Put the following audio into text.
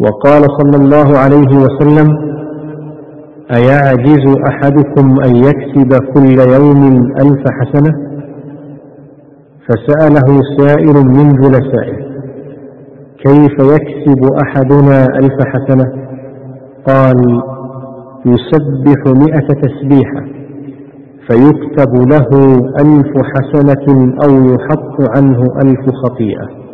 وقال صلى الله عليه وسلم أيعجز أحدكم أن يكسب كل يوم ألف حسنة؟ فسأله سائل من جلسائه كيف يكسب أحدنا ألف حسنة؟ قال يسبح مئة تسبيحة فيكتب له ألف حسنة أو يحط عنه ألف خطيئة.